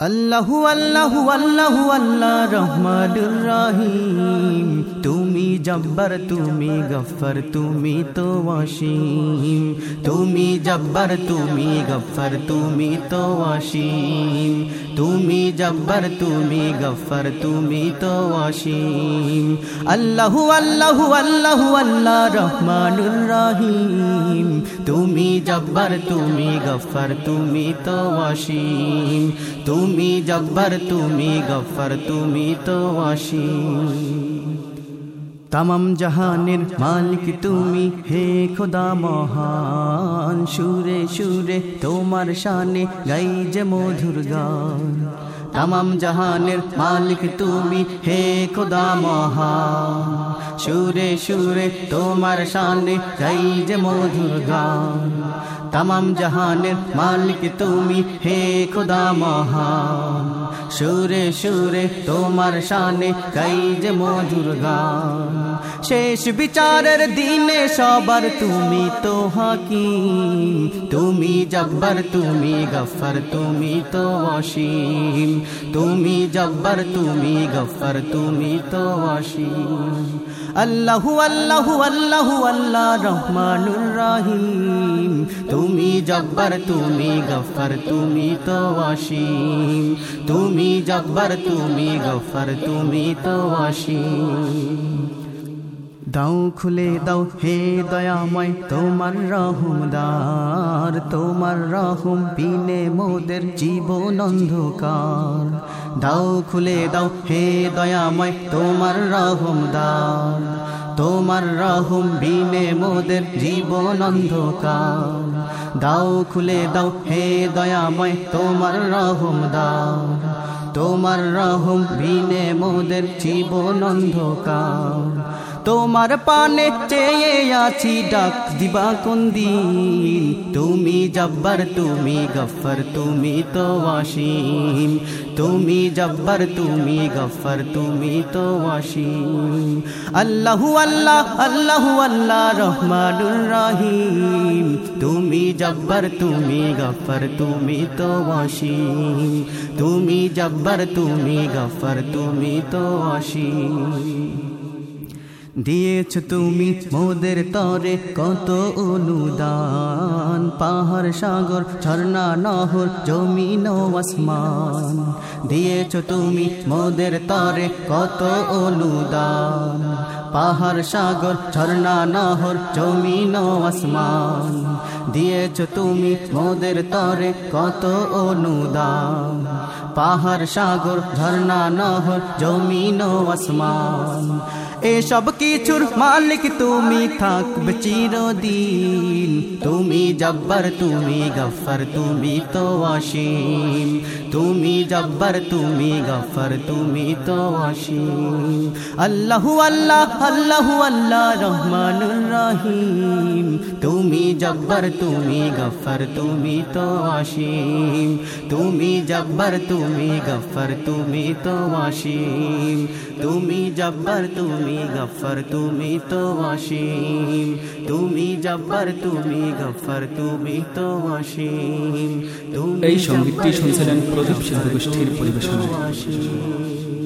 আল্লাহু আল্লাহু আল্লাহু আল্লাহ রহমানুর রহিম। তুমি জব্বার, তুমি গফর তুমি তো ওয়াসিম। তুমি জব্বার, তুমি গফর তুমি তো ওয়াসিম। তুমি জব্বার, তুমি গফর তুমি তো ওয়াসিম। আল্লাহু আল্লাহু আল্লাহু আল্লাহ রহমানুর রহিম। তুমি জব্বার, তুমি গফর তুমি তো ওয়াসিম। তুমি জব্বার, তুমি গফর তুমি তো ওয়াসিম তাম জাহানের মালিক তুমি, হে খোদা মহান। সুরে সুরে তোমার শানে গাই যে মধুর গান। তামাম জাহানের মালিক তুমি হে খোদা মহান সুরে সুরে তোমার শানে গাই যে মধুর গান। তামাম জাহানের মালিক তুমি হে খোদা মহান সুরে সুরে তোমার শানে গাই যে মধুর গান। শেষ বিচারের দিনে সবার, তুমি তো হাকিম। তুমি জব্বার, তুমি গফর তুমি তো অসীম। তুমি জব্বার, তুমি গফর তুমি তো অসীম। আল্লাহু আল্লাহু আল্লাহু, আল্লাহ রহমানুর রাহিম। তুমি জব্বার, তুমি গফর তুমি তো অসীম। তুমি জব্বার, তুমি গফর তুমি তো অসীম। দাও, খুলে দাও। হে দয়াময়, তোমার রহমদার তোমার রহম বিনে মোদের জীবন অন্ধকার। দাও, খুলে দাও। হে দয়াময়, তোমার রহমদার তোমার রহম বিনে মোদের জীবন অন্ধকার। দাও, খুলে দাও। হে দয়াময়, তোমার রহমদার তোমার রহম বিনে মোদের জীবন অন্ধকার। তোমার পানে চেয়ে আছি ডাক দিবা কোন দিন? তুমি জব্বার, তুমি গফর, তুমি তো ওয়াসিম তুমি জব্বার, তুমি গফর, তুমি তো ওয়াসিম আল্লাহু আল্লাহ আল্লাহু আল্লাহ, রহমানুর রহিম। তুমি জব্বার, তুমি গফর, তুমি তো ওয়াসিম তুমি জব্বার, তুমি গফর, তুমি তো ওয়াসিম দিয়েছ তুমি মোদের তরে কত অনুদান। পাহাড়, সাগর, ঝর্ণা, নহর, জমিন আসমান। দিয়েছ তুমি মোদের তরে কত অনুদান। পাহাড়, সাগর, ঝর্ণা, নহর, জমিন আসমান। দিয়েছ তুমি মোদের তরে কত অনুদান। পাহাড়, সাগর, ঝর্ণা, নহর, জমিন আসমান। এসব কিছুর মালিক তুমি থাকবে চিরদিন। তুমি জব্বার, তুমি গফর তুমি তো অসীম। তুমি জব্বার, তুমি গফর তুমি তো অসীম। আল্লাহু আল্লাহ আল্লাহু আল্লাহ, রহমানুর রহিম। তুমি জব্বার, তুমি গফর তুমি তো অসীম। তুমি জব্বার, তুমি গফর তুমি তো অসীম। তুমি জব্বার, তুমি গফর তুমি তো অসীম। তুমি জব্বর তুমি গফর তুমি তো অসীম। এই সঙ্গীতটি শুনছিলেন প্রদীপ সিংহ গোষ্ঠীর পরিবেশনায় অসীম।